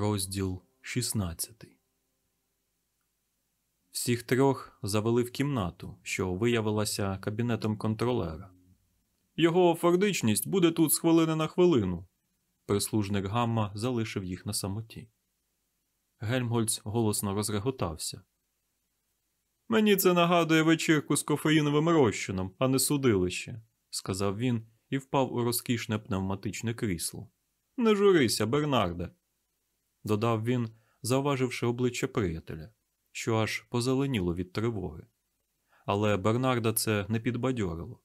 Розділ 16 Всіх трьох завели в кімнату, що виявилася кабінетом контролера. Його фордичність буде тут з хвилини на хвилину. Прислужник Гамма залишив їх на самоті. Гельмгольц голосно розреготався. Мені це нагадує вечірку з кофеїновим розчином, а не судилище, сказав він і впав у розкішне пневматичне крісло. Не журися, Бернарде, додав він, завваживши обличчя приятеля, що аж позеленіло від тривоги. Але Бернарда це не підбадьорило.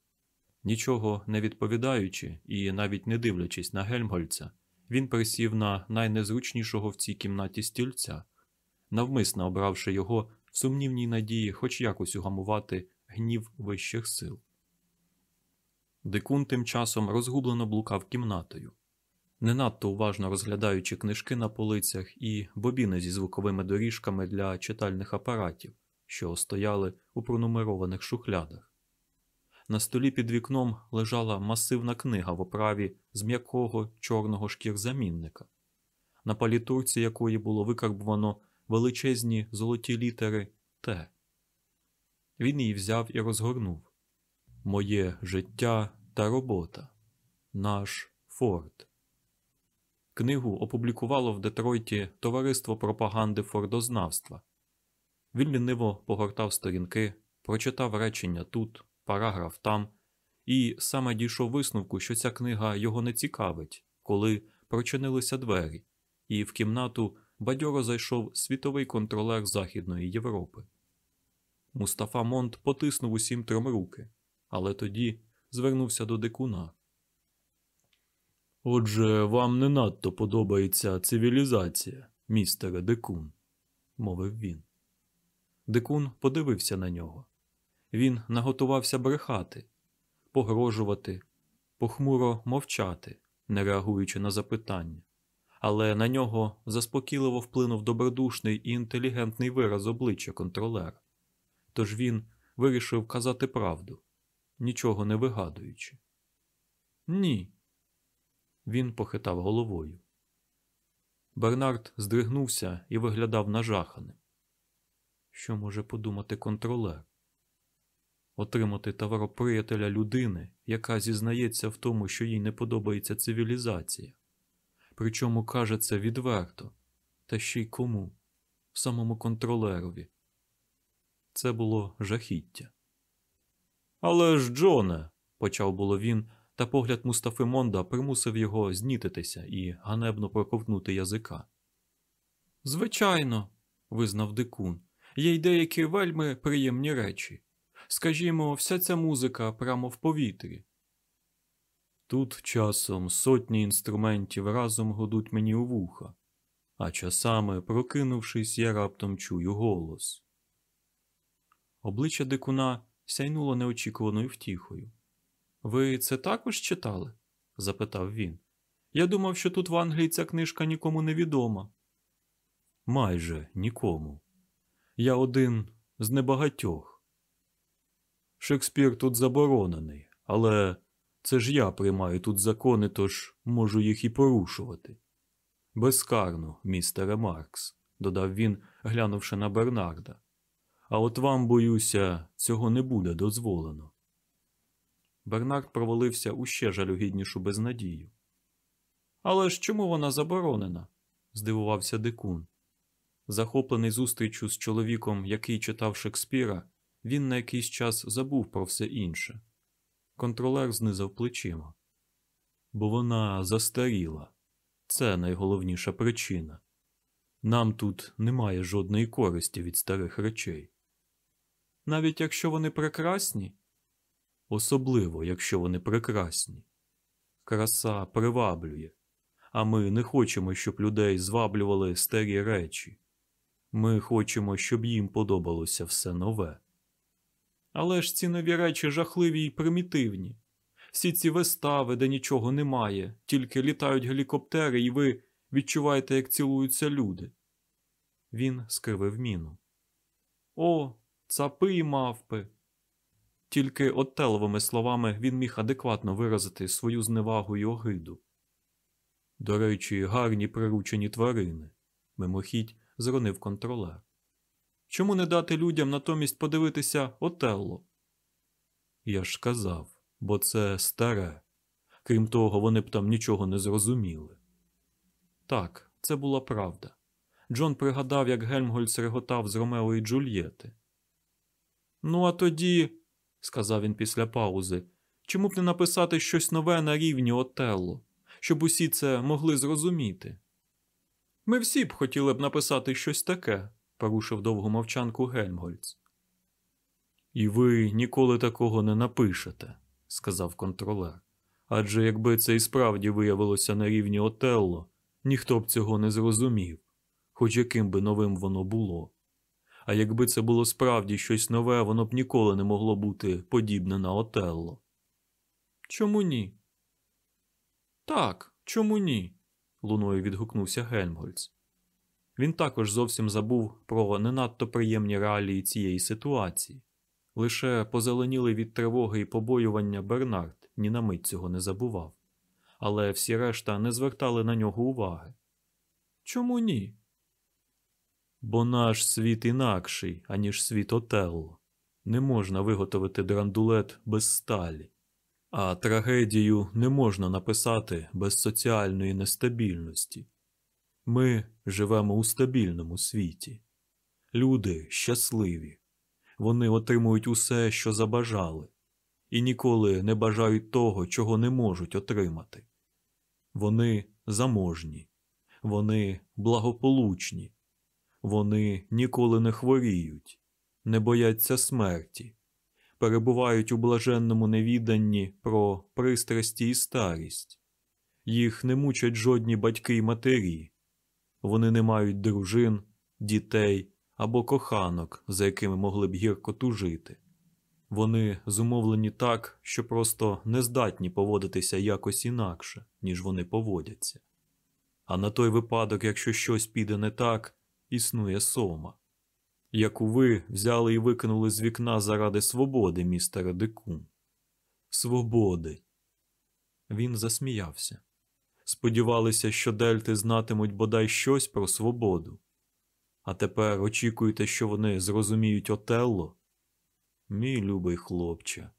Нічого не відповідаючи і навіть не дивлячись на Гельмгольця, він присів на найнезручнішого в цій кімнаті стільця, навмисно обравши його в сумнівній надії хоч якось угамувати гнів вищих сил. Дикун тим часом розгублено блукав кімнатою, не надто уважно розглядаючи книжки на полицях і бобіни зі звуковими доріжками для читальних апаратів, що стояли у пронумерованих шухлядах. На столі під вікном лежала масивна книга в оправі з м'якого чорного шкірзамінника, на палітурці якої було викарбувано величезні золоті літери Т. Він її взяв і розгорнув Моє життя та робота. Наш Форд. Книгу опублікувало в Детройті Товариство пропаганди фордознавства. Він ліниво погортав сторінки, прочитав речення тут, параграф там, і саме дійшов висновку, що ця книга його не цікавить, коли прочинилися двері, і в кімнату бадьоро зайшов світовий контролер Західної Європи. Мустафа Монт потиснув усім трьом руки, але тоді звернувся до дикуна. Отже, вам не надто подобається цивілізація, містере Дикун, мовив він. Дикун подивився на нього. Він наготувався брехати, погрожувати, похмуро мовчати, не реагуючи на запитання, але на нього заспокійливо вплинув добродушний і інтелігентний вираз обличчя контролера. Тож він вирішив казати правду, нічого не вигадуючи. Ні. Він похитав головою. Бернард здригнувся і виглядав нажаханим. Що може подумати контролер? Отримати товароприятеля людини, яка зізнається в тому, що їй не подобається цивілізація. Причому каже це відверто, та ще й кому? Самому контролерові. Це було жахіття. Але ж, Джоне, почав було він, та погляд Мустафи Монда примусив його знітитися і ганебно проковтнути язика. Звичайно, визнав дикун, є й деякі вельми приємні речі. Скажімо, вся ця музика прямо в повітрі. Тут часом сотні інструментів разом годуть мені у вуха, а часами, прокинувшись, я раптом чую голос. Обличчя дикуна сяйнуло неочікуваною втіхою. Ви це також читали? запитав він. Я думав, що тут в Англії ця книжка нікому не відома. Майже нікому. Я один з небагатьох. Шекспір тут заборонений, але це ж я приймаю тут закони, тож можу їх і порушувати. Безкарно, містере Маркс, додав він, глянувши на Бернарда. А от вам, боюся, цього не буде дозволено. Бернард провалився у ще жалюгіднішу безнадію. Але ж чому вона заборонена? здивувався дикун. Захоплений зустрічю з чоловіком, який читав Шекспіра, він на якийсь час забув про все інше. Контролер знизав плечима. Бо вона застаріла. Це найголовніша причина. Нам тут немає жодної користі від старих речей. Навіть якщо вони прекрасні, особливо, якщо вони прекрасні. Краса приваблює, а ми не хочемо, щоб людей зваблювали старі речі. Ми хочемо, щоб їм подобалося все нове. Але ж ці нові речі жахливі й примітивні. Всі ці вистави, де нічого немає, тільки літають гелікоптери, і ви відчуваєте, як цілуються люди. Він скривив міну. О, цапи й мавпи. Тільки оттеловими словами він міг адекватно виразити свою зневагу й огиду. До речі, гарні приручені тварини, мимохідь зронив контролер. Чому не дати людям натомість подивитися Отелло? Я ж казав, бо це старе. Крім того, вони б там нічого не зрозуміли. Так, це була правда. Джон пригадав, як Гельмгольц реготав з Ромео і Джульєти. Ну, а тоді, сказав він після паузи, чому б не написати щось нове на рівні Отелло, щоб усі це могли зрозуміти? Ми всі б хотіли б написати щось таке, порушив довгу мовчанку Гельмгольц. І ви ніколи такого не напишете, сказав контролер. Адже якби це і справді виявилося на рівні Отелло, ніхто б цього не зрозумів, хоч яким би новим воно було. А якби це було справді щось нове, воно б ніколи не могло бути подібне на Отелло. Чому ні? Так, чому ні? луною відгукнувся Гельмгольц. Він також зовсім забув про не надто приємні реалії цієї ситуації. Лише позеленілий від тривоги і побоювання Бернард ні на мить цього не забував, але всі решта не звертали на нього уваги. Чому ні? Бо наш світ інакший, аніж світ Отелло. Не можна виготовити драндулет без сталі, а трагедію не можна написати без соціальної нестабільності. Ми живемо у стабільному світі. Люди щасливі. Вони отримують усе, що забажали, і ніколи не бажають того, чого не можуть отримати. Вони заможні, вони благополучні, вони ніколи не хворіють, не бояться смерті, перебувають у блаженному невіданні про пристрасті і старість. Їх не мучать жодні батьки й матері, вони не мають дружин, дітей або коханок, за якими могли б гірко тужити. Вони зумовлені так, що просто не здатні поводитися якось інакше, ніж вони поводяться. А на той випадок, якщо щось піде не так, існує сома, яку ви взяли і викинули з вікна заради свободи, містере Декун. Свободи. Він засміявся. Сподівалися, що дельти знатимуть бодай щось про свободу. А тепер очікуєте, що вони зрозуміють Отелло? Мій любий хлопче.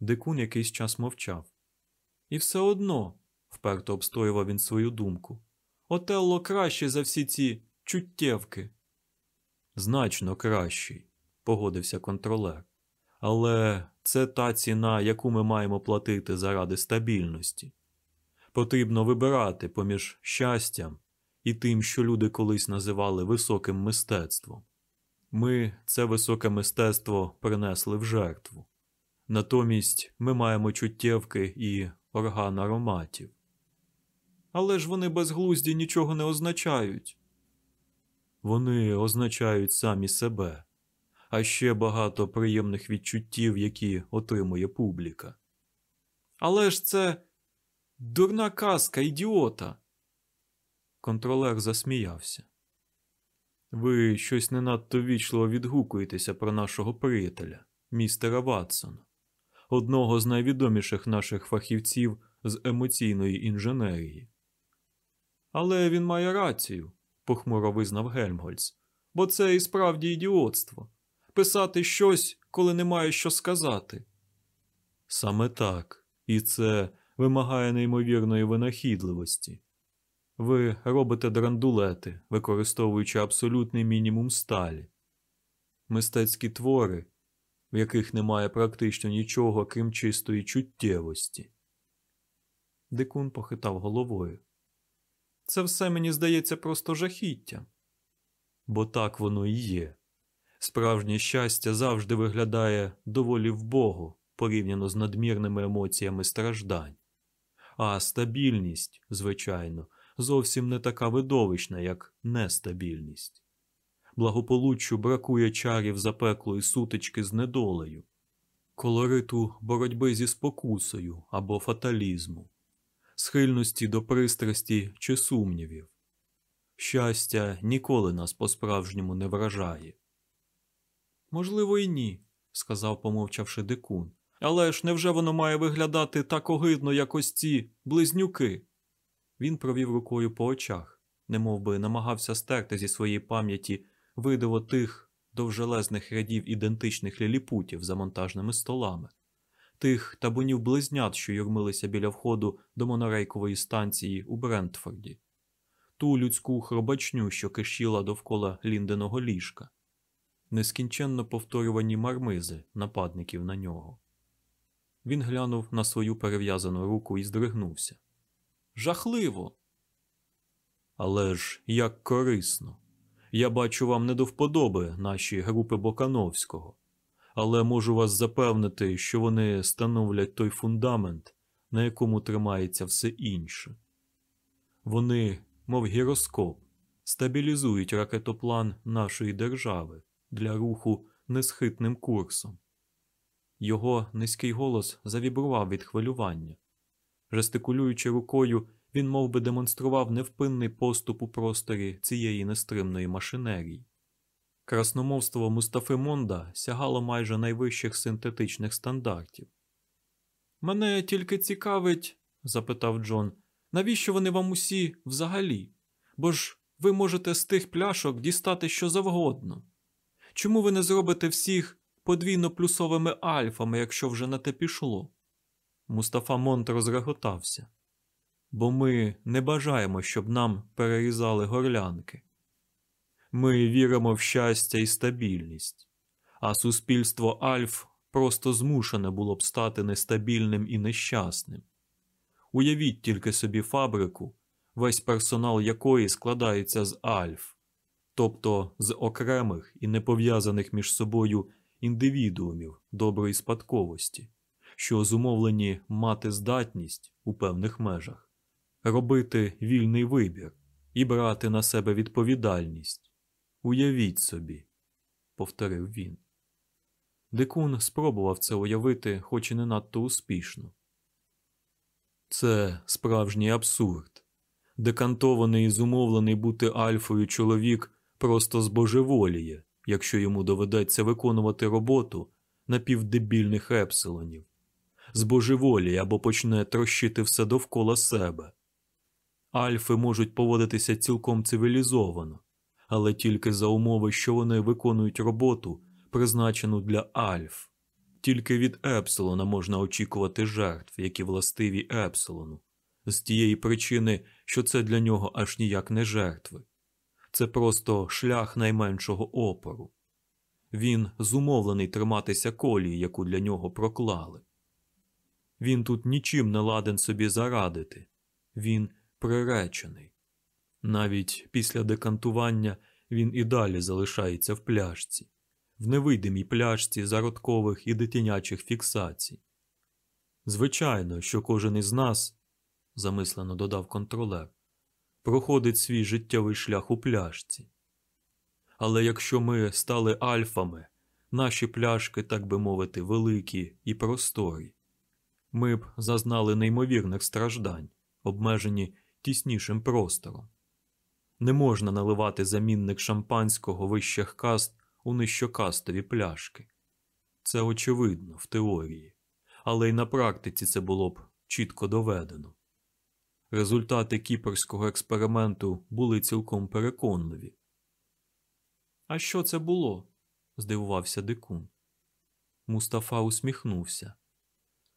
Дикун якийсь час мовчав. І все одно, вперто обстоював він свою думку. Отелло краще за всі ці чуттєвки. Значно кращий, погодився контролер. Але це та ціна, яку ми маємо платити заради стабільності. Потрібно вибирати поміж щастям і тим, що люди колись називали високим мистецтвом. Ми це високе мистецтво принесли в жертву. Натомість ми маємо чуттєвки і орган ароматів. Але ж вони безглузді нічого не означають. Вони означають самі себе, а ще багато приємних відчуттів, які отримує публіка. Але ж це дурна казка, ідіота. Контролер засміявся. Ви щось не надто вічливо відгукуєтеся про нашого приятеля, містера Ватсона, одного з найвідоміших наших фахівців з емоційної інженерії. Але він має рацію, похмуро визнав Гельмгольц, бо це і справді ідіотство писати щось, коли немає що сказати. Саме так, і це вимагає неймовірної винахідливості. Ви робите драндулети, використовуючи абсолютний мінімум сталі, мистецькі твори, в яких немає практично нічого, крім чистої чуттєвості. Дикун похитав головою. Це все мені здається просто жахіттям. Бо так воно і є. Справжнє щастя завжди виглядає доволі вбого порівняно з надмірними емоціями страждань, а стабільність, звичайно зовсім не така видовищна, як нестабільність. Благополуччю бракує чарів запеклої сутички з недолею, колориту боротьби зі спокусою або фаталізму, схильності до пристрасті чи сумнівів. Щастя ніколи нас по-справжньому не вражає. Можливо, і ні, сказав, помовчавши дикун. Але ж невже воно має виглядати так огидно, як ось ці близнюки? Він провів рукою по очах, немов би намагався стерти зі своєї пам'яті видиво тих довжелезних рядів ідентичних ліліпутів за монтажними столами, тих табунів близнят, що юрмилися біля входу до монорейкової станції у Брентфорді, ту людську хробачню, що кишіла довкола лінденого ліжка, нескінченно повторювані мармизи нападників на нього. Він глянув на свою перев'язану руку і здригнувся. Жахливо. Але ж як корисно. Я бачу вам не до вподоби наші групи Бокановського, але можу вас запевнити, що вони становлять той фундамент, на якому тримається все інше. Вони, мов гіроскоп, стабілізують ракетоплан нашої держави для руху несхитним курсом. Його низький голос завібрував від хвилювання. Жестикулюючи рукою, він мов би, демонстрував невпинний поступ у просторі цієї нестримної машинерії. Красномовство Мустафи Монда сягало майже найвищих синтетичних стандартів. Мене тільки цікавить, запитав Джон, навіщо вони вам усі взагалі? Бо ж ви можете з тих пляшок дістати що завгодно. Чому ви не зробите всіх подвійно плюсовими альфами, якщо вже на те пішло? Мустафа Монт розреготався. Бо ми не бажаємо, щоб нам перерізали горлянки. Ми віримо в щастя і стабільність, а суспільство Альф просто змушене було б стати нестабільним і нещасним. Уявіть тільки собі фабрику, весь персонал якої складається з Альф, тобто з окремих і непов'язаних між собою індивідуумів доброї спадковості, що зумовлені мати здатність у певних межах, робити вільний вибір і брати на себе відповідальність. Уявіть собі, повторив він. Дикун спробував це уявити, хоч і не надто успішно. Це справжній абсурд. Декантований і зумовлений бути альфою чоловік просто збожеволіє, якщо йому доведеться виконувати роботу напівдебільних епсилонів, збожеволіє або почне трощити все довкола себе. Альфи можуть поводитися цілком цивілізовано, але тільки за умови, що вони виконують роботу, призначену для альф. Тільки від Епсилона можна очікувати жертв, які властиві Епсилону, з тієї причини, що це для нього аж ніяк не жертви. Це просто шлях найменшого опору. Він зумовлений триматися колії, яку для нього проклали. Він тут нічим не ладен собі зарадити, він приречений. Навіть після декантування він і далі залишається в пляшці, в невидимій пляшці зародкових і дитянячих фіксацій. Звичайно, що кожен із нас, замислено додав контролер, проходить свій життєвий шлях у пляшці. Але якщо ми стали альфами, наші пляшки, так би мовити, великі і просторі, ми б зазнали неймовірних страждань, обмежені тіснішим простором. Не можна наливати замінник шампанського вищих каст у нижчокастові пляшки. Це очевидно в теорії, але й на практиці це було б чітко доведено. Результати кіперського експерименту були цілком переконливі. А що це було? здивувався дикун. Мустафа усміхнувся.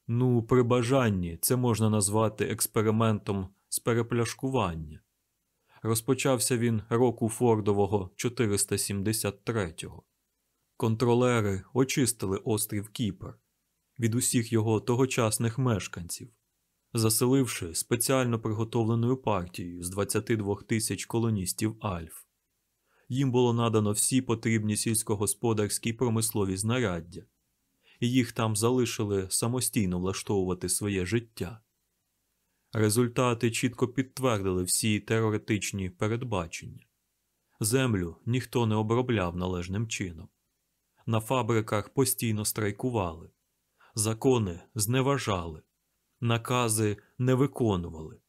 Ну, при бажанні це можна назвати експериментом з перепляшкування. Розпочався він року Фордового 473-го. Контролери очистили острів Кіпер від усіх його тогочасних мешканців, заселивши спеціально приготовленою партією з 22 тисяч колоністів Альф. Їм було надано всі потрібні сільськогосподарські промислові знаряддя, і їх там залишили самостійно влаштовувати своє життя. Результати чітко підтвердили всі теоретичні передбачення. Землю ніхто не обробляв належним чином. На фабриках постійно страйкували, закони зневажали, накази не виконували.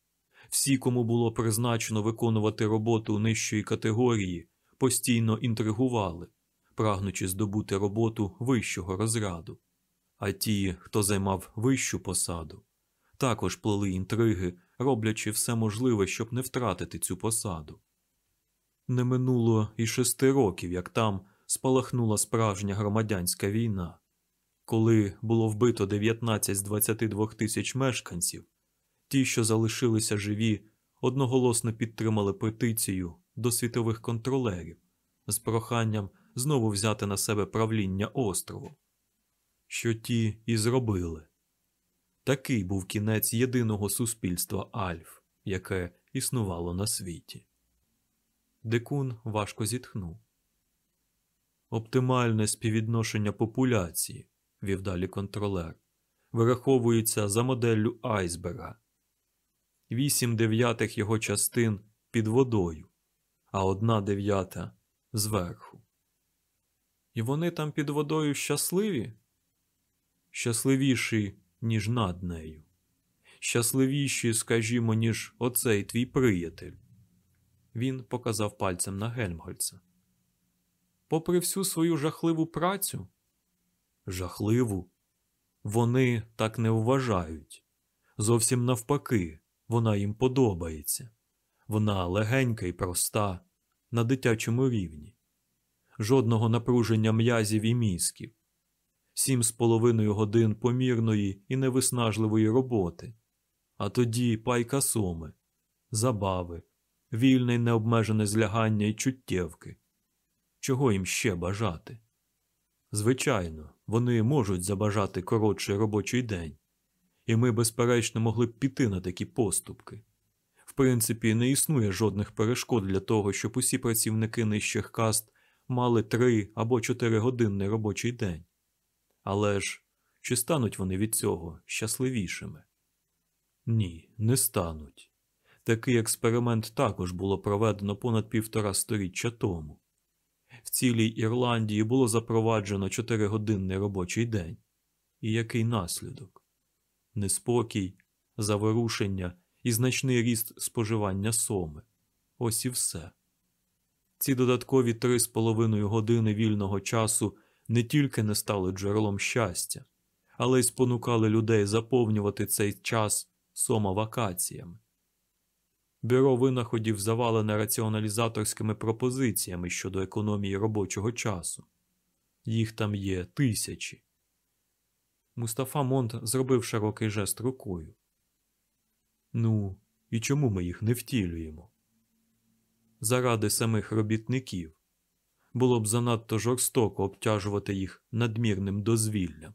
Всі, кому було призначено виконувати роботу нижчої категорії, постійно інтригували, прагнучи здобути роботу вищого розряду. А ті, хто займав вищу посаду, також плели інтриги, роблячи все можливе, щоб не втратити цю посаду. Не минуло і шести років, як там спалахнула справжня громадянська війна. Коли було вбито 19 з 22 тисяч мешканців, ті, що залишилися живі, одноголосно підтримали петицію до світових контролерів з проханням знову взяти на себе правління острову. Що ті і зробили. Такий був кінець єдиного суспільства Альф, яке існувало на світі. Дикун важко зітхнув. Оптимальне співвідношення популяції, вів далі контролер, вираховується за моделлю айсберга. Вісім дев'ятих його частин під водою, а одна дев'ята зверху. І вони там під водою щасливі? Щасливіші, ніж над нею. Щасливіші, скажімо, ніж оцей твій приятель. Він показав пальцем на Гельмгольца. Попри всю свою жахливу працю, жахливу, вони так не вважають. Зовсім навпаки, вона їм подобається. Вона легенька і проста, на дитячому рівні, жодного напруження м'язів і мізків, сім з половиною годин помірної і невиснажливої роботи, а тоді пайка соми, забави, вільне й необмежене злягання і чуттєвки. Чого їм ще бажати? Звичайно, вони можуть забажати коротший робочий день, і ми, безперечно, могли б піти на такі поступки. В принципі, не існує жодних перешкод для того, щоб усі працівники нижчих каст мали три або чотиригодинний робочий день. Але ж чи стануть вони від цього щасливішими? Ні, не стануть. Такий експеримент також було проведено понад півтора сторіччя тому. В цілій Ірландії було запроваджено чотиригодинний робочий день. І який наслідок? Неспокій, заворушення і значний ріст споживання соми. Ось і все. Ці додаткові три з половиною години вільного часу не тільки не стали джерелом щастя, але й спонукали людей заповнювати цей час сома вакаціями. Бюро винаходів завалене раціоналізаторськими пропозиціями щодо економії робочого часу. Їх там є тисячі. Мустафа Монт зробив широкий жест рукою. Ну, і чому ми їх не втілюємо? Заради самих робітників було б занадто жорстоко обтяжувати їх надмірним дозвіллям.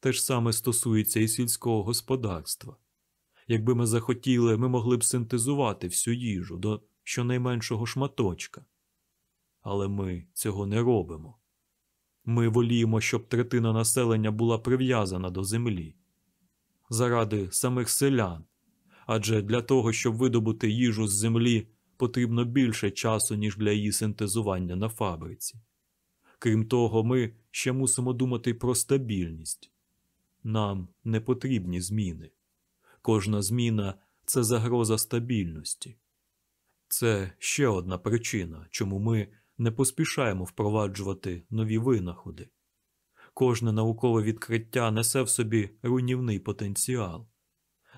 Те ж саме стосується і сільського господарства. Якби ми захотіли, ми могли б синтезувати всю їжу до щонайменшого шматочка. Але ми цього не робимо. Ми воліємо, щоб третина населення була прив'язана до землі. Заради самих селян. Адже для того, щоб видобути їжу з землі, потрібно більше часу, ніж для її синтезування на фабриці. Крім того, ми ще мусимо думати про стабільність. Нам не потрібні зміни. Кожна зміна це загроза стабільності. Це ще одна причина, чому ми не поспішаємо впроваджувати нові винаходи. Кожне наукове відкриття несе в собі руйнівний потенціал.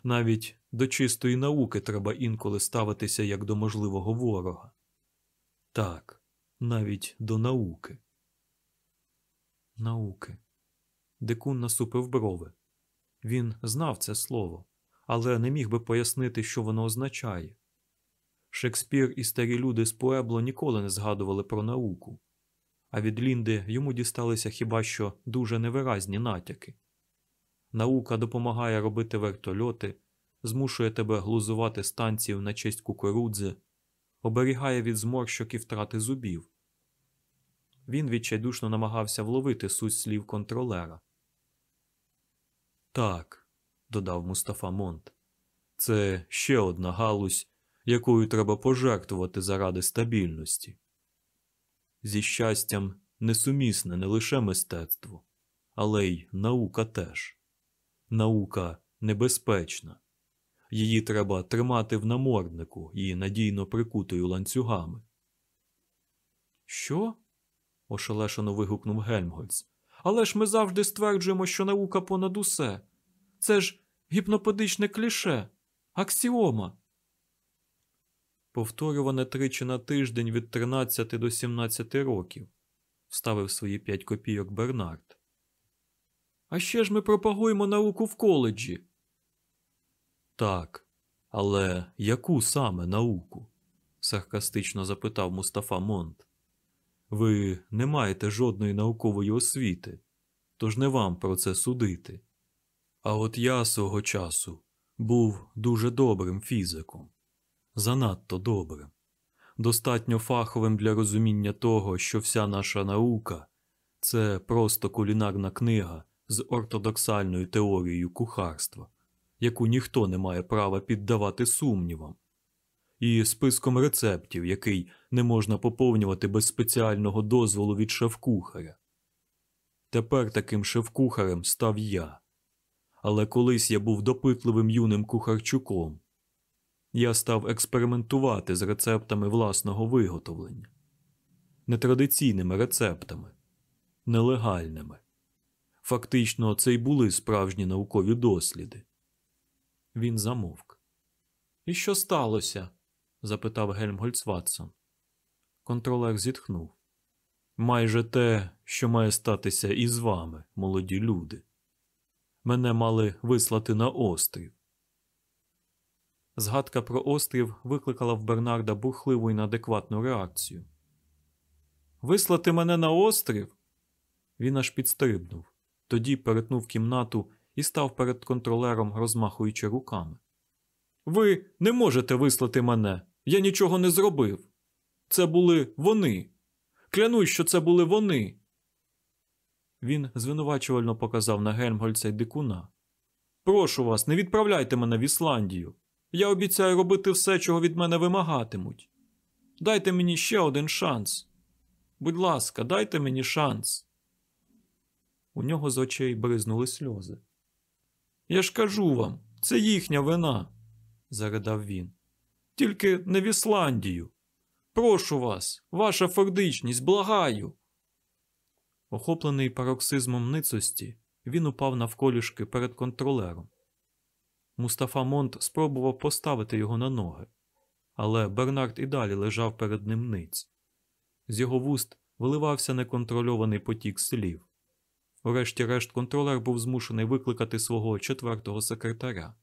Навіть до чистої науки треба інколи ставитися як до можливого ворога. Так, навіть до науки. Науки. Дикун насупив брови. Він знав це слово, але не міг би пояснити, що воно означає. Шекспір і старі люди з Пуебло ніколи не згадували про науку, а від Лінди йому дісталися хіба що дуже невиразні натяки. Наука допомагає робити вертольоти, змушує тебе глузувати станцію на честь кукурудзи, оберігає від зморщок і втрати зубів. Він відчайдушно намагався вловити суть слів контролера. Так, додав Мустафа Монт, це ще одна галузь, якою треба пожертвувати заради стабільності. Зі щастям несумісне не лише мистецтво, але й наука теж. Наука небезпечна. Її треба тримати в наморднику і надійно прикутою ланцюгами. Що? ошелешено вигукнув Гельмгольц. Але ж ми завжди стверджуємо, що наука понад усе. Це ж гіпнопедичне кліше, аксіома. Повторюване тричі на тиждень від 13 до 17 років, вставив свої п'ять копійок Бернард. А ще ж ми пропагуємо науку в коледжі. Так, але яку саме науку? саркастично запитав Мустафа Монт. Ви не маєте жодної наукової освіти, тож не вам про це судити. А от я свого часу був дуже добрим фізиком, занадто добрим, достатньо фаховим для розуміння того, що вся наша наука це просто кулінарна книга з ортодоксальною теорією кухарства, яку ніхто не має права піддавати сумнівам, і списком рецептів, який не можна поповнювати без спеціального дозволу від шеф-кухаря. Тепер таким шеф-кухарем став я. Але колись я був допитливим юним кухарчуком. Я став експериментувати з рецептами власного виготовлення, нетрадиційними рецептами, нелегальними. Фактично, це й були справжні наукові досліди. Він замовк. І що сталося? запитав Гельмгольц Ватсон. Контролер зітхнув. Майже те, що має статися і з вами, молоді люди. Мене мали вислати на острів. Згадка про острів викликала в Бернарда бурхливу і неадекватну реакцію. Вислати мене на острів? Він аж підстрибнув, тоді перетнув кімнату і став перед контролером, розмахуючи руками. Ви не можете вислати мене. Я нічого не зробив. Це були вони. Клянусь, що це були вони. Він звинувачувально показав на Гельмгольця й дикуна. Прошу вас, не відправляйте мене в Ісландію. Я обіцяю робити все, чого від мене вимагатимуть. Дайте мені ще один шанс. Будь ласка, дайте мені шанс. У нього з очей бризнули сльози. Я ж кажу вам, це їхня вина, заридав він. Тільки не в Ісландію. Прошу вас, ваша фордичність, благаю. Охоплений пароксизмом ницості, він упав навколішки перед контролером. Мустафа Монт спробував поставити його на ноги, але Бернард і далі лежав перед ним ниць. З його вуст виливався неконтрольований потік слів. Врешті-решт, контролер був змушений викликати свого четвертого секретаря.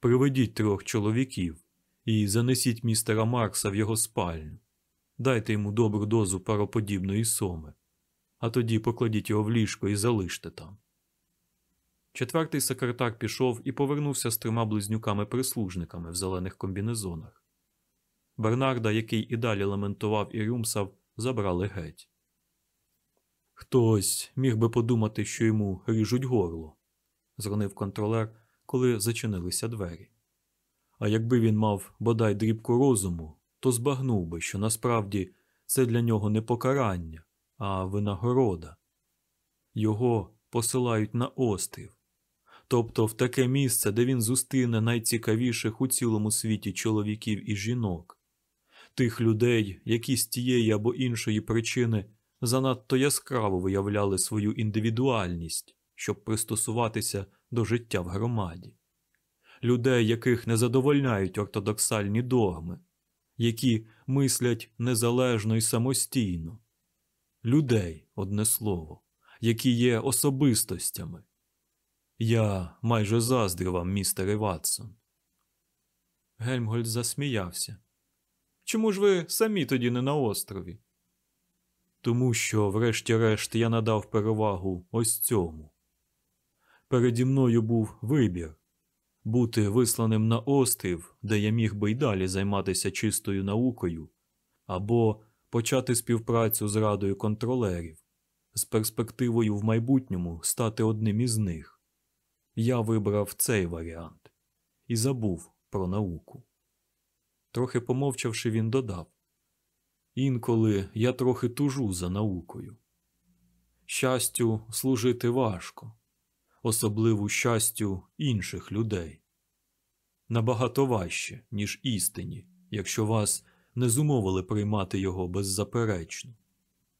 Приведіть трьох чоловіків і занесіть містера Маркса в його спальню. Дайте йому добру дозу пароподібної соми, а тоді покладіть його в ліжко і залиште там. Четвертий секретар пішов і повернувся з трьома близнюками-прислужниками в зелених комбінезонах. Бернарда, який і далі лементував і рюмсав, забрали геть. Хтось міг би подумати, що йому ріжуть горло, зронив контролер, коли зачинилися двері. А якби він мав бодай дрібку розуму, то збагнув би, що насправді це для нього не покарання, а винагорода. Його посилають на острів, тобто в таке місце, де він зустріне найцікавіших у цілому світі чоловіків і жінок, тих людей, які з тієї або іншої причини занадто яскраво виявляли свою індивідуальність, щоб пристосуватися до життя в громаді, людей, яких не задовольняють ортодоксальні догми, які мислять незалежно і самостійно, людей, одне слово, які є особистостями. Я майже заздрю вам, містере Ватсон. Гельмгольд засміявся. Чому ж ви самі тоді не на острові? Тому що, врешті-решт, я надав перевагу ось цьому. Переді мною був вибір бути висланим на острів, де я міг би й далі займатися чистою наукою, або почати співпрацю з радою контролерів з перспективою в майбутньому стати одним із них. Я вибрав цей варіант і забув про науку. Трохи помовчавши, він додав Інколи я трохи тужу за наукою. Щастю, служити важко, особливо щастю інших людей. Набагато важче, ніж істині, якщо вас не зумовили приймати його беззаперечно.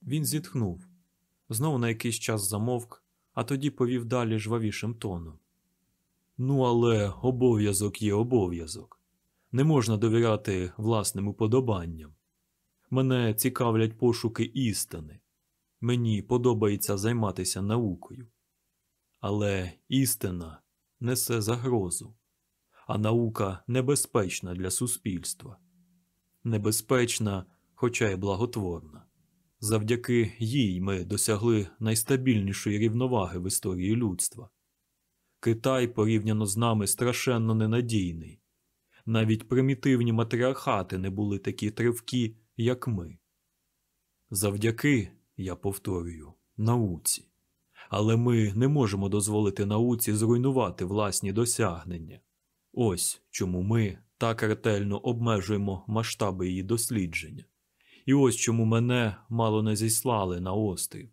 Він зітхнув, знову на якийсь час замовк, а тоді повів далі жвавішим тоном. Ну, але обов'язок є обов'язок. Не можна довіряти власним уподобанням. Мене цікавлять пошуки істини. Мені подобається займатися наукою. Але істина несе загрозу, а наука небезпечна для суспільства. Небезпечна, хоча й благотворна. Завдяки їй ми досягли найстабільнішої рівноваги в історії людства. Китай порівняно з нами страшенно ненадійний. Навіть примітивні матріархати не були такі тривкі, як ми. Завдяки, я повторюю, науці. Але ми не можемо дозволити науці зруйнувати власні досягнення. Ось чому ми так ретельно обмежуємо масштаби її дослідження. І ось чому мене мало не зіслали на острів.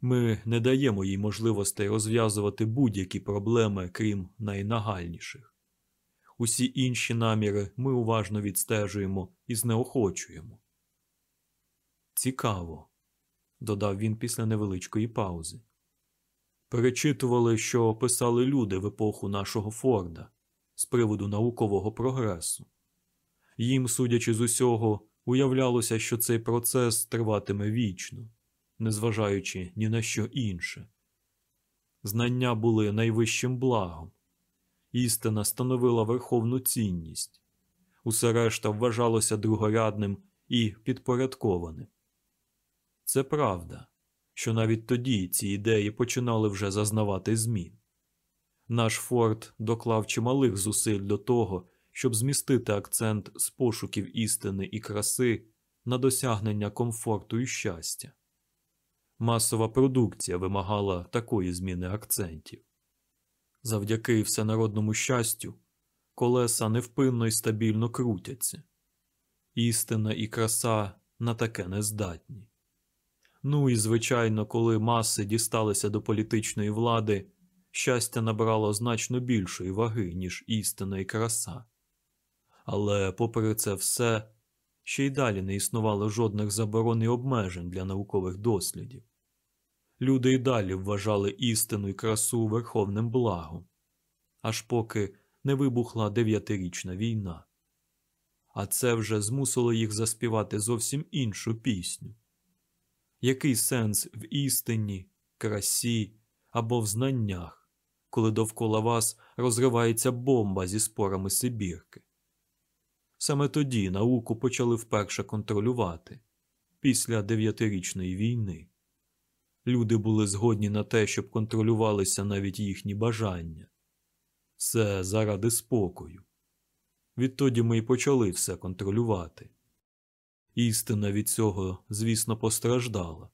Ми не даємо їй можливостей розв'язувати будь-які проблеми, крім найнагальніших. Усі інші наміри ми уважно відстежуємо і знеохочуємо. Цікаво, додав він після невеличкої паузи. Перечитували, що писали люди в епоху нашого Форда з приводу наукового прогресу. Їм, судячи з усього, уявлялося, що цей процес триватиме вічно, незважаючи ні на що інше. Знання були найвищим благом, істина становила верховну цінність, усе решта вважалося другорядним і підпорядкованим. Це правда, що навіть тоді ці ідеї починали вже зазнавати змін. Наш Форд доклав чималих зусиль до того, щоб змістити акцент з пошуків істини і краси на досягнення комфорту і щастя. Масова продукція вимагала такої зміни акцентів. Завдяки всенародному щастю, колеса невпинно і стабільно крутяться. Істина і краса на таке не здатні. Ну і, звичайно, коли маси дісталися до політичної влади, щастя набрало значно більшої ваги, ніж істина і краса. Але, попри це все, ще й далі не існувало жодних заборон і обмежень для наукових дослідів. Люди й далі вважали істину і красу верховним благом, аж поки не вибухла дев'ятирічна війна. А це вже змусило їх заспівати зовсім іншу пісню. Який сенс в істині, красі або в знаннях, коли довкола вас розривається бомба зі спорами Сибірки? Саме тоді науку почали вперше контролювати після дев'ятирічної війни. Люди були згодні на те, щоб контролювалися навіть їхні бажання. Все заради спокою. Відтоді ми й почали все контролювати. Істина від цього, звісно, постраждала,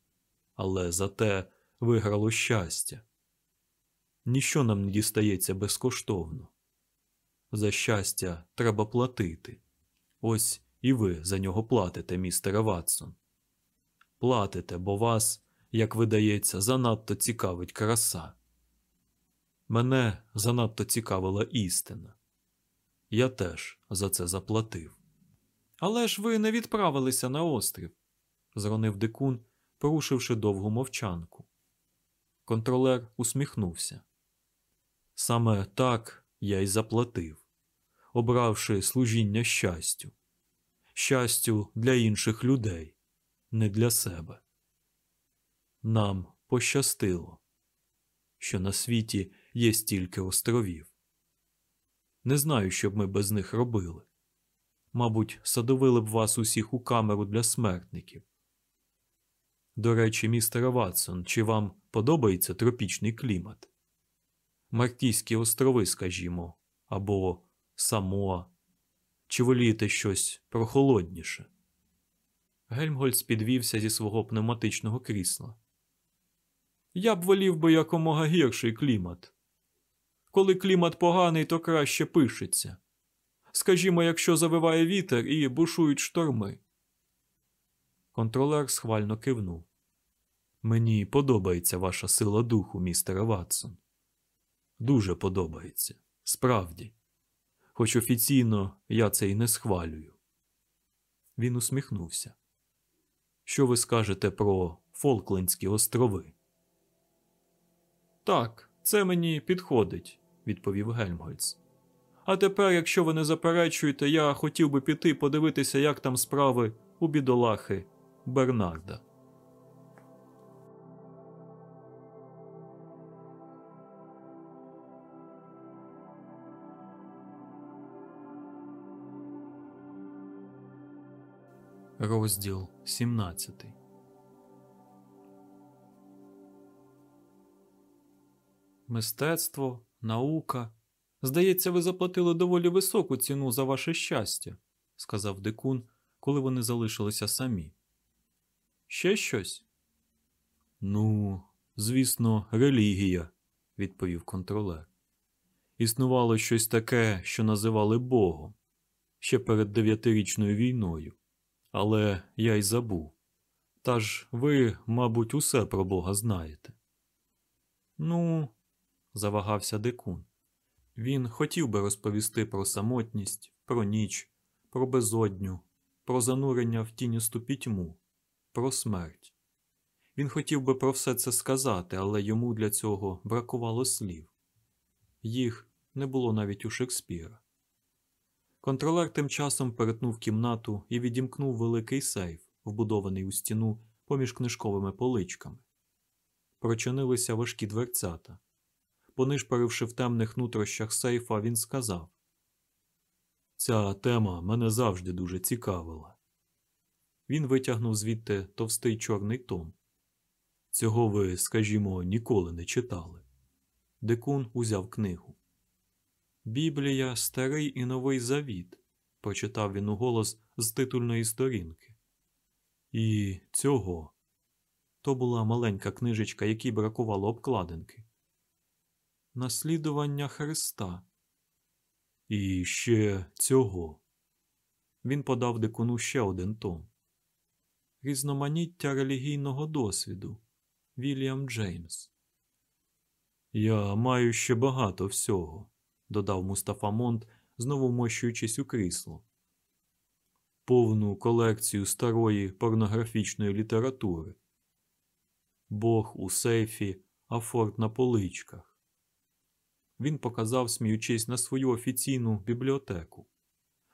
але зате виграло щастя. Ніщо нам не дістається безкоштовно. За щастя треба платити. Ось і ви за нього платите, містере Ватсон. Платите, бо вас, як видається, занадто цікавить краса. Мене занадто цікавила істина. Я теж за це заплатив. Але ж ви не відправилися на острів, зронив дикун, порушивши довгу мовчанку. Контролер усміхнувся. Саме так я й заплатив, обравши служіння щастю, щастю для інших людей, не для себе. Нам пощастило, що на світі є стільки островів. Не знаю, що б ми без них робили. Мабуть, садовили б вас усіх у камеру для смертників. До речі, містере Ватсон, чи вам подобається тропічний клімат? Мартійські острови, скажімо, або Самоа, чи волієте щось прохолодніше? Гельмгольц підвівся зі свого пневматичного крісла. Я б волів би якомога гірший клімат. Коли клімат поганий, то краще пишеться. Скажімо, якщо завиває вітер і бушують шторми. Контролер схвально кивнув. Мені подобається ваша сила духу, містере Ватсон. Дуже подобається. Справді. Хоч офіційно я це й не схвалюю. Він усміхнувся. Що ви скажете про Фолклендські острови? Так, це мені підходить, відповів Гельмгольц. А тепер, якщо ви не заперечуєте, я хотів би піти подивитися, як там справи у бідолахи Бернарда. Розділ 17 Мистецтво, наука. Здається, ви заплатили доволі високу ціну за ваше щастя, сказав дикун, коли вони залишилися самі. Ще щось? Ну, звісно, релігія, відповів контролер. Існувало щось таке, що називали Богом ще перед дев'ятирічною війною, але я й забув. Та ж ви, мабуть, усе про Бога знаєте. Ну, завагався дикун. Він хотів би розповісти про самотність, про ніч, про безодню, про занурення в тіністу пітьму, про смерть. Він хотів би про все це сказати, але йому для цього бракувало слів. Їх не було навіть у Шекспіра. Контролер тим часом перетнув кімнату і відімкнув великий сейф, вбудований у стіну поміж книжковими поличками. Прочинилися важкі дверцята. Понишпаривши в темних нутрощах сейфа, він сказав: Ця тема мене завжди дуже цікавила. Він витягнув звідти товстий чорний том. Цього ви, скажімо, ніколи не читали. Дикун узяв книгу. Біблія, Старий і Новий Завіт, прочитав він уголос з титульної сторінки. І цього то була маленька книжечка, якій бракувало обкладинки. Наслідування Христа. І ще цього. Він подав дикуну ще один том. Різноманіття релігійного досвіду. Вільям Джеймс. Я маю ще багато всього, додав Мустафа Монт, знову вмощуючись у крісло. Повну колекцію старої порнографічної літератури. Бог у сейфі, а форт на поличках. Він показав, сміючись на свою офіційну бібліотеку,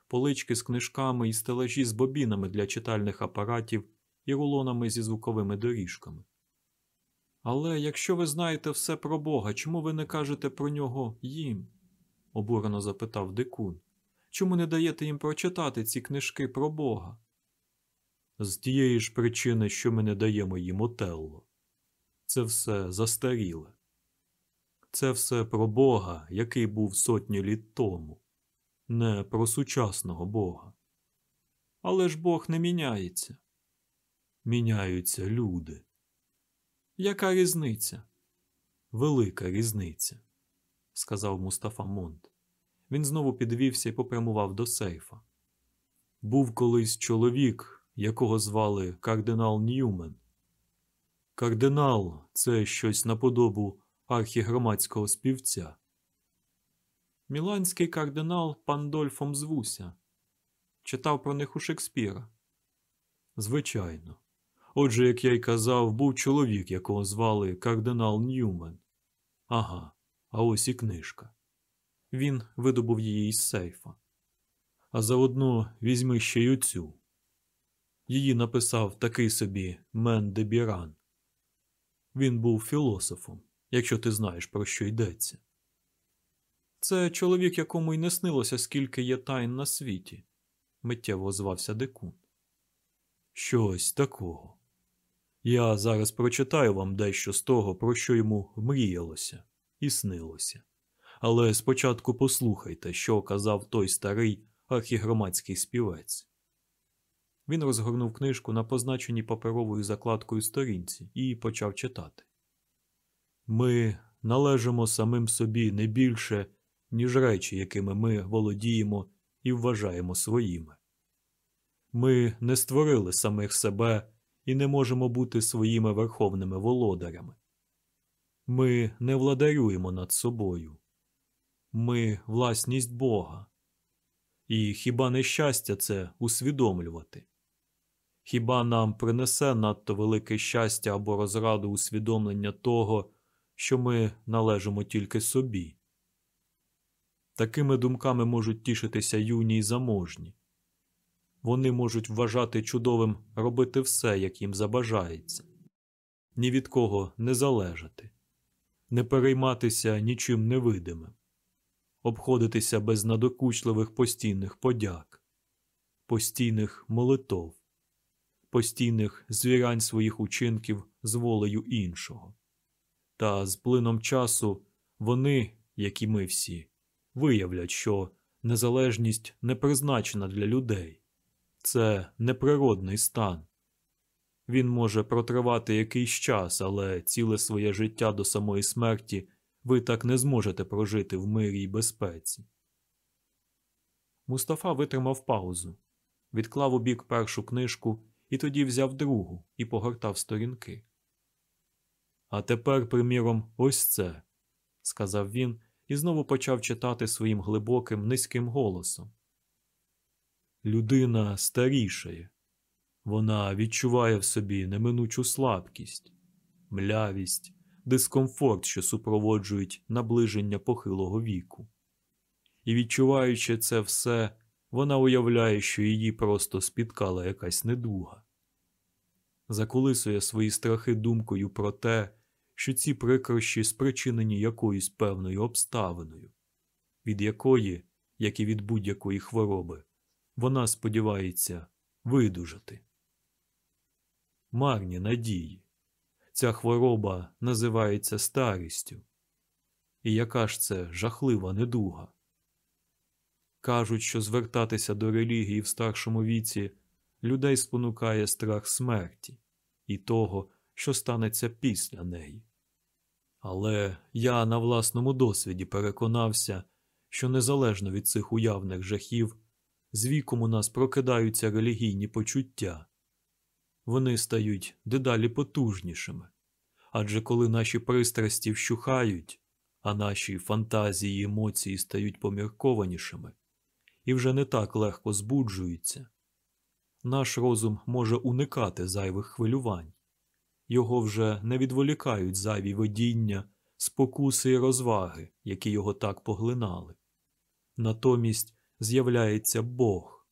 полички з книжками і стелажі з бобінами для читальних апаратів і рулонами зі звуковими доріжками. Але якщо ви знаєте все про Бога, чому ви не кажете про нього їм? обурено запитав дикун. Чому не даєте їм прочитати ці книжки про Бога? З тієї ж причини, що ми не даємо їм Отелло. Це все застаріле. Це все про Бога, який був сотні літ тому, не про сучасного Бога. Але ж Бог не міняється. Міняються люди. Яка різниця? Велика різниця, сказав Мустафа Монт. Він знову підвівся і попрямував до сейфа. Був колись чоловік, якого звали кардинал Ньюмен. Кардинал це щось наподобу архігромадського співця. Міланський кардинал Пандольфом звуся. Читав про них у Шекспіра. Звичайно. Отже, як я й казав, був чоловік, якого звали кардинал Ньюмен. Ага, а ось і книжка. Він видобув її із сейфа. А заодно візьми ще й оцю. Її написав такий собі Мен де Біран. Він був філософом, якщо ти знаєш, про що йдеться. Це чоловік, якому й не снилося, скільки є тайн на світі, миттєво озвався Декун. Щось такого. Я зараз прочитаю вам дещо з того, про що йому мріялося і снилося. Але спочатку послухайте, що казав той старий архігромадський співець. Він розгорнув книжку на позначеній паперовою закладкою сторінці і почав читати. Ми належимо самим собі не більше, ніж речі, якими ми володіємо і вважаємо своїми. Ми не створили самих себе і не можемо бути своїми верховними володарями. Ми не владарюємо над собою. Ми власність Бога. І хіба не щастя це усвідомлювати? Хіба нам принесе надто велике щастя або розраду усвідомлення того, що ми належимо тільки собі? Такими думками можуть тішитися юні й заможні. Вони можуть вважати чудовим робити все, як їм забажається, ні від кого не залежати, не перейматися нічим невидимим, обходитися без надокучливих постійних подяк, постійних молитов, постійних звірянь своїх учинків з волею іншого. Та з плином часу вони, як і ми всі, виявлять, що незалежність не призначена для людей, це неприродний стан. Він може протривати якийсь час, але ціле своє життя до самої смерті ви так не зможете прожити в мирі й безпеці. Мустафа витримав паузу, відклав у бік першу книжку і тоді взяв другу і погортав сторінки. А тепер, приміром, ось це, сказав він і знову почав читати своїм глибоким, низьким голосом. Людина старішає. Вона відчуває в собі неминучу слабкість, млявість, дискомфорт, що супроводжують наближення похилого віку. І відчуваючи це все, вона уявляє, що її просто спіткала якась недуга. Заколисує свої страхи думкою про те, що ці прикрощі спричинені якоюсь певною обставиною, від якої, як і від будь-якої хвороби, вона сподівається видужати. Марні надії. Ця хвороба називається старістю. І яка ж це жахлива недуга? Кажуть, що звертатися до релігії в старшому віці людей спонукає страх смерті і того, що станеться після неї. Але я на власному досвіді переконався, що незалежно від цих уявних жахів, з віком у нас прокидаються релігійні почуття. Вони стають дедалі потужнішими. Адже коли наші пристрасті вщухають, а наші фантазії й емоції стають поміркованішими і вже не так легко збуджуються, наш розум може уникати зайвих хвилювань, його вже не відволікають зайві видіння, спокуси і розваги, які його так поглинали. Натомість з'являється Бог,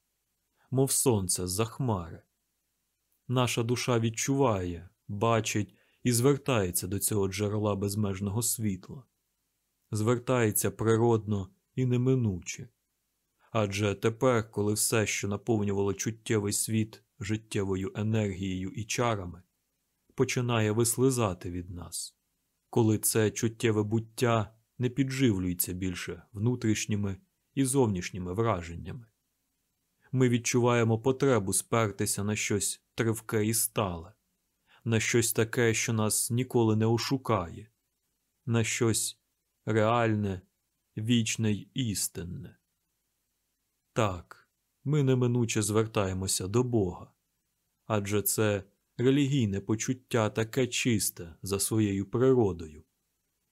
мов сонце за хмари. Наша душа відчуває, бачить і звертається до цього джерела безмежного світла, звертається природно і неминуче. Адже тепер, коли все, що наповнювало чуттєвий світ життєвою енергією і чарами, починає вислизати від нас, коли це чуттєве буття не підживлюється більше внутрішніми і зовнішніми враженнями. Ми відчуваємо потребу спертися на щось тривке і стале, на щось таке, що нас ніколи не ошукає, на щось реальне, вічне й істинне. Так, ми неминуче звертаємося до Бога, адже це релігійне почуття таке чисте за своєю природою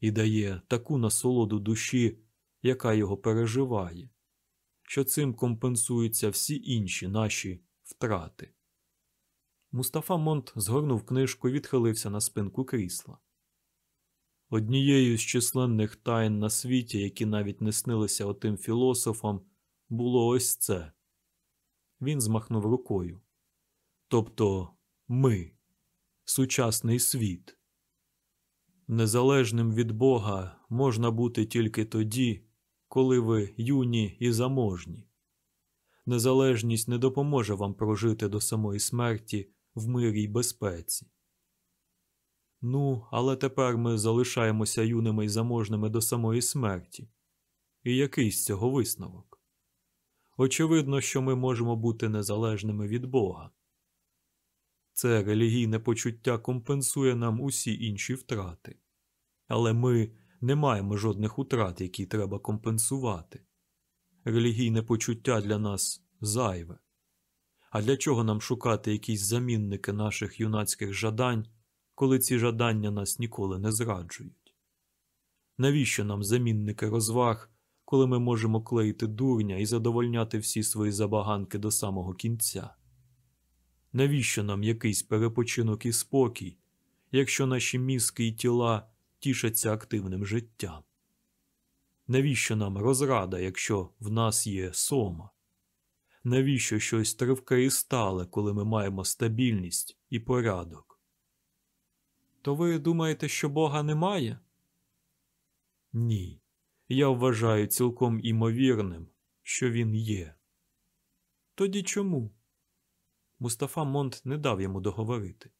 і дає таку насолоду душі, яка його переживає, що цим компенсуються всі інші наші втрати. Мустафа Монт згорнув книжку і відхилився на спинку крісла. Однією з численних тайн на світі, які навіть не снилися отим філософам, було ось це. Він змахнув рукою. Тобто ми, сучасний світ. Незалежним від Бога можна бути тільки тоді, коли ви юні і заможні. Незалежність не допоможе вам прожити до самої смерті в мирі й безпеці. Ну, але тепер ми залишаємося юними й заможними до самої смерті. І який з цього висновок? Очевидно, що ми можемо бути незалежними від Бога. Це релігійне почуття компенсує нам усі інші втрати. Але ми не маємо жодних утрат, які треба компенсувати. Релігійне почуття для нас зайве. А для чого нам шукати якісь замінники наших юнацьких жадань, коли ці жадання нас ніколи не зраджують? Навіщо нам замінники розваг, коли ми можемо клеїти дурня і задовольняти всі свої забаганки до самого кінця? Навіщо нам якийсь перепочинок і спокій, якщо наші мізки і тіла тішаться активним життям? Навіщо нам розрада, якщо в нас є сома? Навіщо щось тривке і стале, коли ми маємо стабільність і порядок? То ви думаєте, що Бога немає? Ні. Я вважаю цілком імовірним, що він є. Тоді чому? Мустафа Монт не дав йому договорити.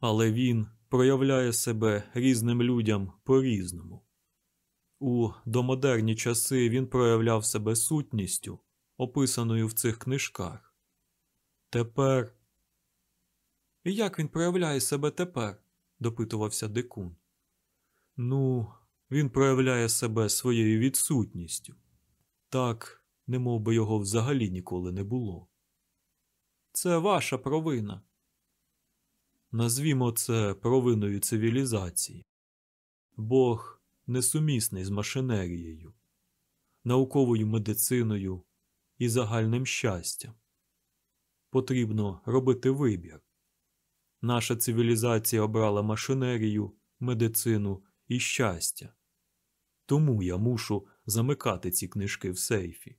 Але він проявляє себе різним людям по-різному. У домодерні часи він проявляв себе сутністю, описаною в цих книжках. Тепер. І як він проявляє себе тепер? допитувався дикун. Ну, він проявляє себе своєю відсутністю. Так, не би його взагалі ніколи не було. Це ваша провина. Назвімо це провиною цивілізації. Бог несумісний з машинерією, науковою медициною і загальним щастям. Потрібно робити вибір. Наша цивілізація обрала машинерію, медицину і щастя. Тому я мушу замикати ці книжки в сейфі.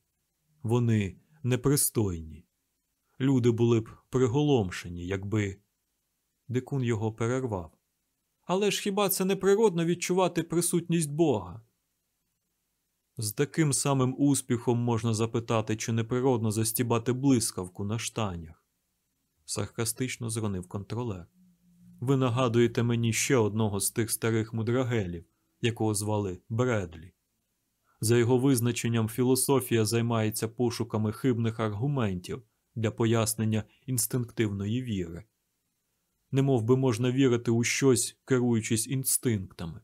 Вони непристойні. Люди були б приголомшені, якби. Дикун його перервав. Але ж хіба це неприродно відчувати присутність Бога? З таким самим успіхом можна запитати, чи неприродно застібати блискавку на штанях, саркастично зронив контролер. Ви нагадуєте мені ще одного з тих старих мудрагелів, якого звали Бредлі. За його визначенням, філософія займається пошуками хибних аргументів для пояснення інстинктивної віри. Немов би можна вірити у щось, керуючись інстинктами.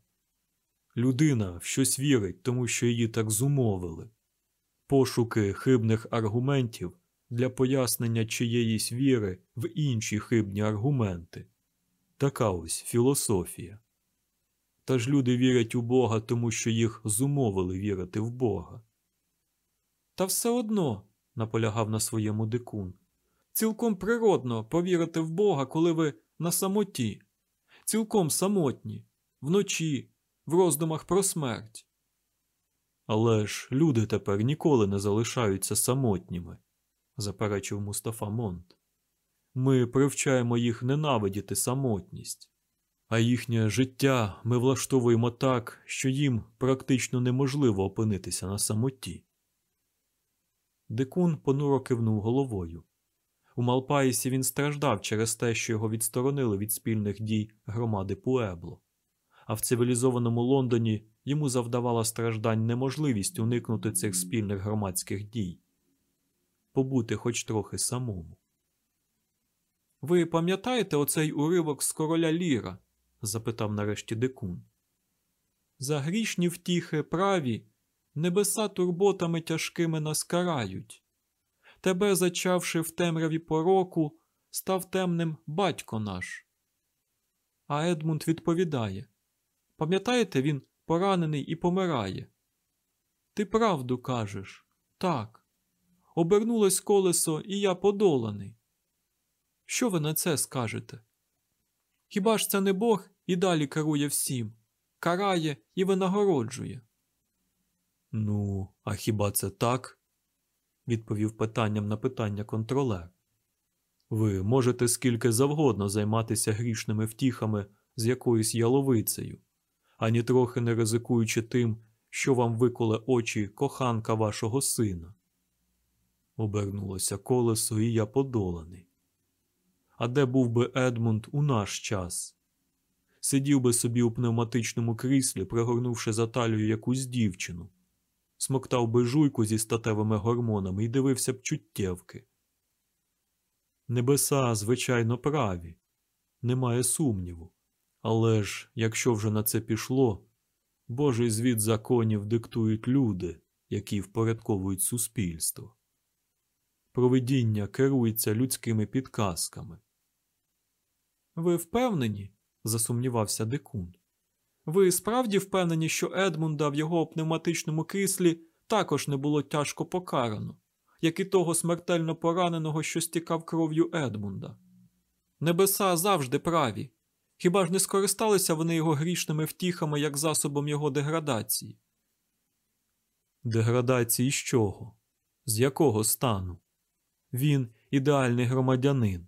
Людина в щось вірить, тому що її так зумовили. Пошуки хибних аргументів для пояснення чиєїсь віри в інші хибні аргументи. Така ось філософія. Та ж люди вірять у Бога, тому що їх зумовили вірити в Бога. Та все одно, наполягав на своєму дикун, цілком природно повірити в Бога, коли ви на самоті, цілком самотні, вночі, в роздумах про смерть. Але ж люди тепер ніколи не залишаються самотніми, заперечив Мустафа Монт. Ми привчаємо їх ненавидіти самотність, а їхнє життя ми влаштовуємо так, що їм практично неможливо опинитися на самоті. Дикун понуро кивнув головою. У Малпаїсі він страждав через те, що його відсторонили від спільних дій громади Пуебло, а в цивілізованому Лондоні йому завдавала страждань неможливість уникнути цих спільних громадських дій, побути хоч трохи самому. Ви пам'ятаєте оцей уривок з короля Ліра? Запитав нарешті дикун. За грішні втіхи праві небеса турботами тяжкими нас карають. Тебе, зачавши в темряві пороку, став темним батько наш. А Едмунд відповідає Пам'ятаєте, він поранений і помирає. Ти правду кажеш, так. Обернулось колесо, і я подоланий. Що ви на це скажете? Хіба ж це не Бог і далі керує всім, карає і винагороджує? Ну, а хіба це так? відповів питанням на питання контролер. Ви можете скільки завгодно займатися грішними втіхами з якоюсь яловицею, ані трохи не ризикуючи тим, що вам виколе очі коханка вашого сина. Обернулося колесо, і я подоланий. А де був би Едмунд у наш час? Сидів би собі у пневматичному кріслі, пригорнувши за талію якусь дівчину, смоктав би жуйку зі статевими гормонами і дивився б чуттєвки. Небеса, звичайно, праві, немає сумніву. Але ж, якщо вже на це пішло, Божий звіт законів диктують люди, які впорядковують суспільство. Провидіння керується людськими підказками. Ви впевнені? засумнівався дикун. Ви справді впевнені, що Едмунда в його пневматичному кріслі також не було тяжко покарано, як і того смертельно пораненого, що стікав кров'ю Едмунда? Небеса завжди праві. Хіба ж не скористалися вони його грішними втіхами як засобом його деградації? Деградації з чого? З якого стану? Він ідеальний громадянин,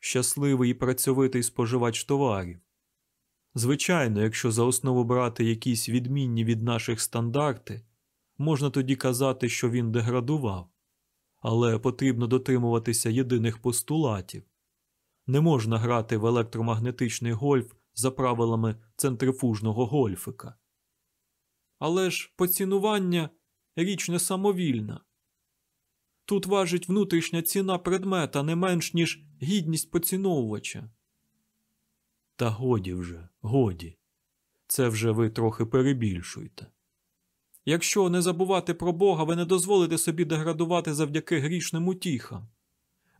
щасливий і працьовитий споживач товарів. Звичайно, якщо за основу брати якісь відмінні від наших стандарти, можна тоді казати, що він деградував, але потрібно дотримуватися єдиних постулатів. Не можна грати в електромагнетичний гольф за правилами центрифужного гольфика. Але ж поцінування річ не самовільна. Тут важить внутрішня ціна предмета не менш, ніж гідність поціновувача. Та годі вже, годі. Це вже ви трохи перебільшуєте. Якщо не забувати про Бога, ви не дозволите собі деградувати завдяки грішним утіхам.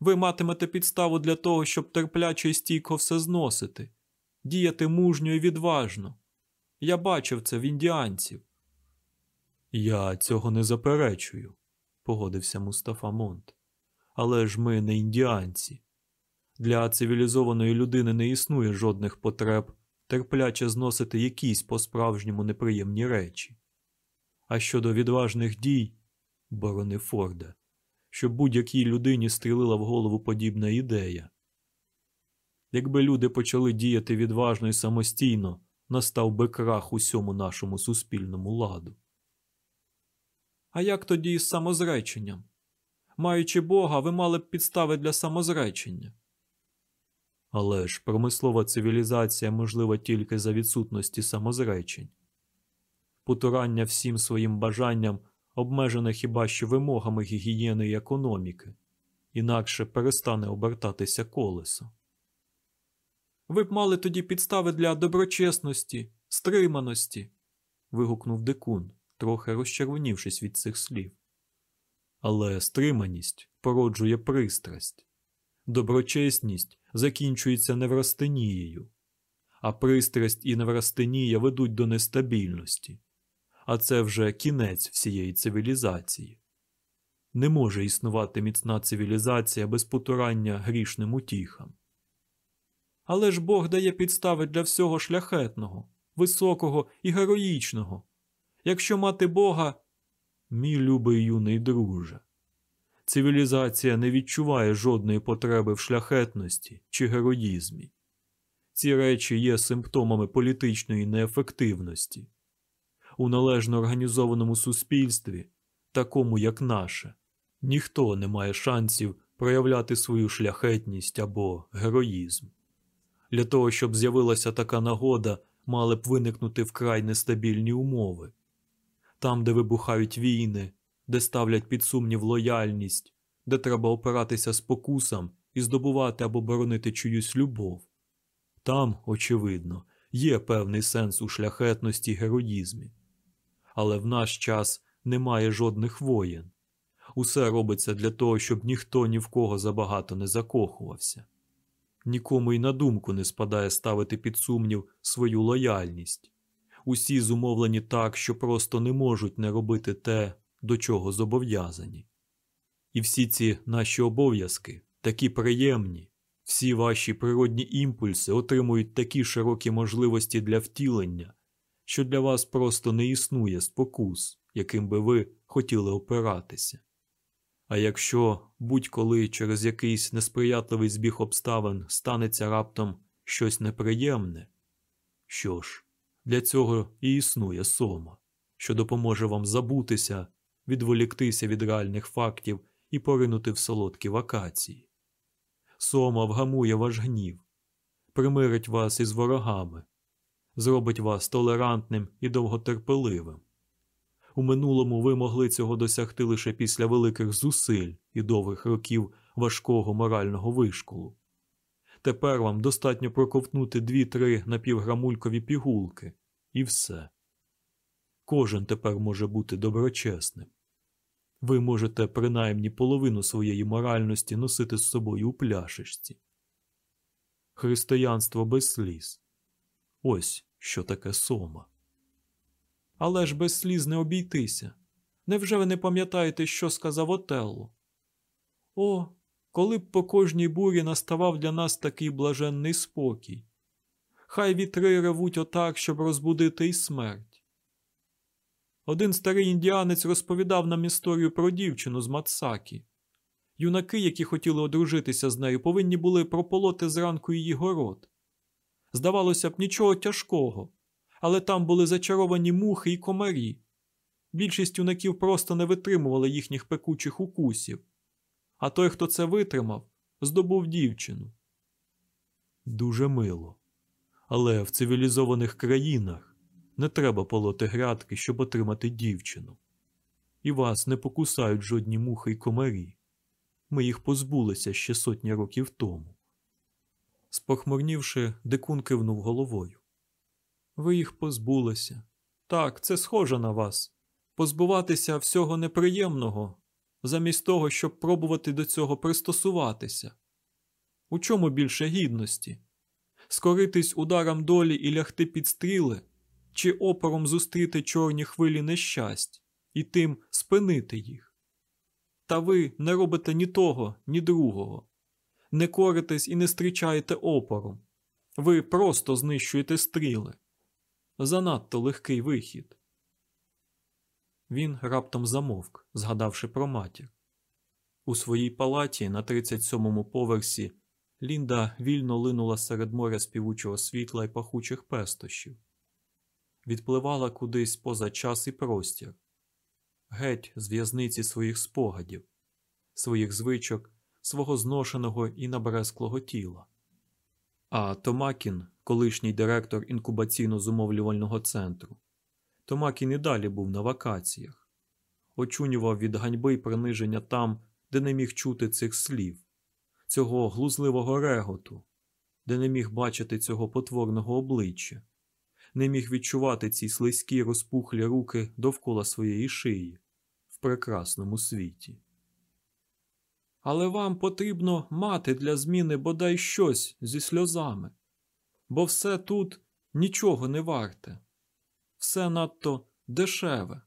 Ви матимете підставу для того, щоб терпляче і стійко все зносити, діяти мужньо і відважно. Я бачив це в індіанців. Я цього не заперечую, погодився Мустафа Монт. Але ж ми не індіанці. Для цивілізованої людини не існує жодних потреб терпляче зносити якісь по-справжньому неприємні речі. А щодо відважних дій, борони Форда, щоб будь-якій людині стрілила в голову подібна ідея. Якби люди почали діяти відважно і самостійно, настав би крах усьому нашому суспільному ладу. А як тоді із самозреченням? Маючи Бога, ви мали б підстави для самозречення. Але ж промислова цивілізація можлива тільки за відсутності самозречень. Потурання всім своїм бажанням обмежене хіба що вимогами гігієни і економіки, інакше перестане обертатися колесо. Ви б мали тоді підстави для доброчесності, стриманості. вигукнув дикун, трохи розчервонівшись від цих слів. Але стриманість породжує пристрасть, доброчесність закінчується неврастенією, а пристрасть і неврастенія ведуть до нестабільності, а це вже кінець всієї цивілізації. Не може існувати міцна цивілізація без потурання грішним утіхам. Але ж Бог дає підстави для всього шляхетного, високого і героїчного. Якщо мати Бога, мій любий юний друже, цивілізація не відчуває жодної потреби в шляхетності чи героїзмі. Ці речі є симптомами політичної неефективності. У належно організованому суспільстві, такому як наше, ніхто не має шансів проявляти свою шляхетність або героїзм. Для того, щоб з'явилася така нагода, мали б виникнути вкрай нестабільні умови. Там, де вибухають війни, де ставлять під сумнів лояльність, де треба опиратися спокусам і здобувати або боронити чиюсь любов. Там, очевидно, є певний сенс у шляхетності й героїзмі. Але в наш час немає жодних воєн. Усе робиться для того, щоб ніхто ні в кого забагато не закохувався. Нікому й на думку не спадає ставити під сумнів свою лояльність. Усі зумовлені так, що просто не можуть не робити те, до чого зобов'язані. І всі ці наші обов'язки такі приємні, всі ваші природні імпульси отримують такі широкі можливості для втілення, що для вас просто не існує спокус, яким би ви хотіли опиратися. А якщо будь-коли через якийсь несприятливий збіг обставин станеться раптом щось неприємне, що ж, для цього і існує сома, що допоможе вам забутися, відволіктися від реальних фактів і поринути в солодкі вакації. Сома вгамує ваш гнів, примирить вас із ворогами, зробить вас толерантним і довготерпеливим. У минулому ви могли цього досягти лише після великих зусиль і довгих років важкого морального вишколу. Тепер вам достатньо проковтнути дві-три напівграмулькові пігулки, і все. Кожен тепер може бути доброчесним. Ви можете принаймні половину своєї моральності носити з собою у пляшечці. Християнство без сліз. Ось що таке сома. Але ж без сліз не обійтися. Невже ви не пам'ятаєте, що сказав Отелло? О, коли б по кожній бурі наставав для нас такий блаженний спокій. Хай вітри ревуть отак, щоб розбудити й смерть. Один старий індіанець розповідав нам історію про дівчину з Мацакі. Юнаки, які хотіли одружитися з нею, повинні були прополоти зранку її город. Здавалося б, нічого тяжкого, але там були зачаровані мухи і комарі. Більшість юнаків просто не витримували їхніх пекучих укусів, а той, хто це витримав, здобув дівчину. Дуже мило. Але в цивілізованих країнах не треба полоти грядки, щоб отримати дівчину. І вас не покусають жодні мухи й комарі. Ми їх позбулися ще сотні років тому. Спохмурнівши, дикун кивнув головою. Ви їх позбулися. Так, це схоже на вас. Позбуватися всього неприємного, замість того, щоб пробувати до цього пристосуватися. У чому більше гідності? Скоритись ударом долі і лягти під стріли, чи опором зустріти чорні хвилі нещасть і тим спинити їх? Та ви не робите ні того, ні другого, не коритесь і не зустрічаєте опором. Ви просто знищуєте стріли. Занадто легкий вихід. Він раптом замовк, згадавши про матір. У своїй палаті на 37-му поверсі Лінда вільно линула серед моря співучого світла і пахучих пестощів, відпливала кудись поза час і простір, геть з в'язниці своїх спогадів, своїх звичок, свого зношеного і набресклого тіла. А Томакін, колишній директор інкубаційно-зумовлювального центру, Томакін і далі був на вакаціях, очунював від ганьби й приниження там, де не міг чути цих слів, цього глузливого реготу, де не міг бачити цього потворного обличчя, не міг відчувати ці слизькі розпухлі руки довкола своєї шиї в прекрасному світі. Але вам потрібно мати для зміни бодай щось зі сльозами, бо все тут нічого не варте, все надто дешеве.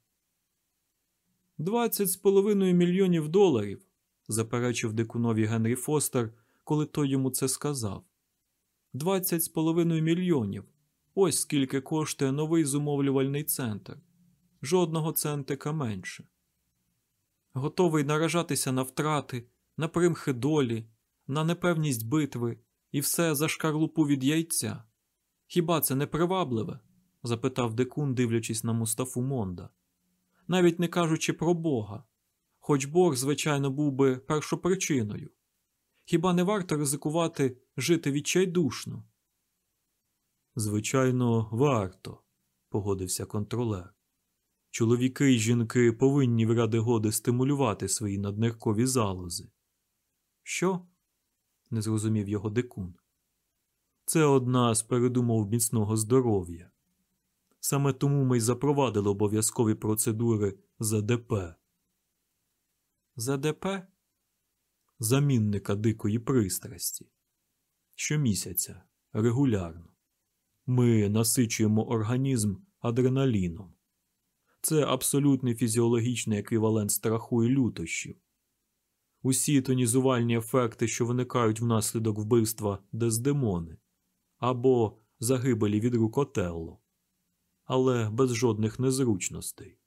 Двадцять з половиною мільйонів доларів, заперечив дикунові Генрі Фостер, коли той йому це сказав. Двадцять з половиною мільйонів. Ось скільки коштує новий зумовлювальний центр. Жодного центика менше. Готовий наражатися на втрати, на примхи долі, на непевність битви і все за шкарлупу від яйця. Хіба це не привабливе? запитав дикун, дивлячись на Мустафу Монда. Навіть не кажучи про Бога, хоч Бог, звичайно, був би першопричиною. Хіба не варто ризикувати жити відчайдушно? Звичайно, варто, погодився контролер. Чоловіки й жінки повинні в ради годи стимулювати свої надниркові залози. Що? не зрозумів його дикун. Це одна з передумов міцного здоров'я. Саме тому ми й запровадили обов'язкові процедури ЗДП. ЗДП? Замінника дикої пристрасті. Щомісяця, регулярно. Ми насичуємо організм адреналіном. Це абсолютний фізіологічний еквівалент страху і лютощів. Усі тонізувальні ефекти, що виникають внаслідок вбивства Дездемони або загибелі від рук Отелло. але без жодних незручностей.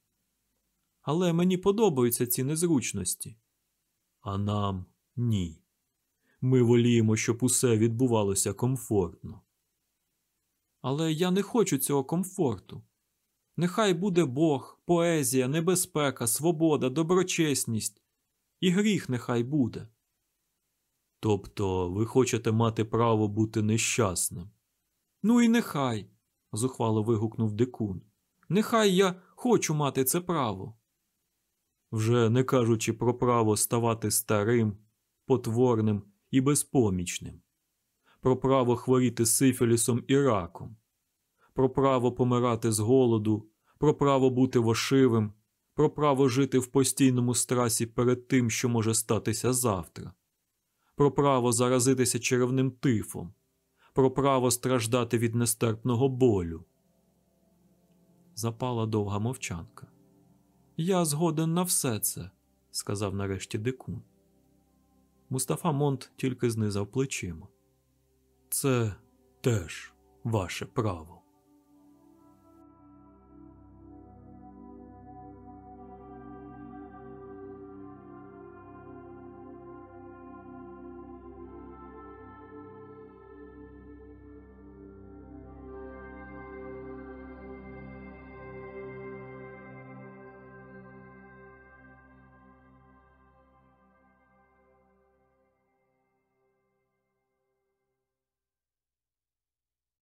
Але мені подобаються ці незручності. А нам ні. Ми воліємо, щоб усе відбувалося комфортно. Але я не хочу цього комфорту. Нехай буде Бог, поезія, небезпека, свобода, доброчесність, і гріх нехай буде. Тобто ви хочете мати право бути нещасним? Ну і нехай, зухвало вигукнув дикун. Нехай я хочу мати це право. Вже не кажучи про право ставати старим, потворним і безпомічним, про право хворіти сифілісом і раком, про право помирати з голоду, про право бути вошивим, про право жити в постійному страсі перед тим, що може статися завтра, про право заразитися черевним тифом, про право страждати від нестерпного болю. Запала довга мовчанка. Я згоден на все це, сказав нарешті дикун. Мустафа Монт тільки знизав плечима. Це теж ваше право.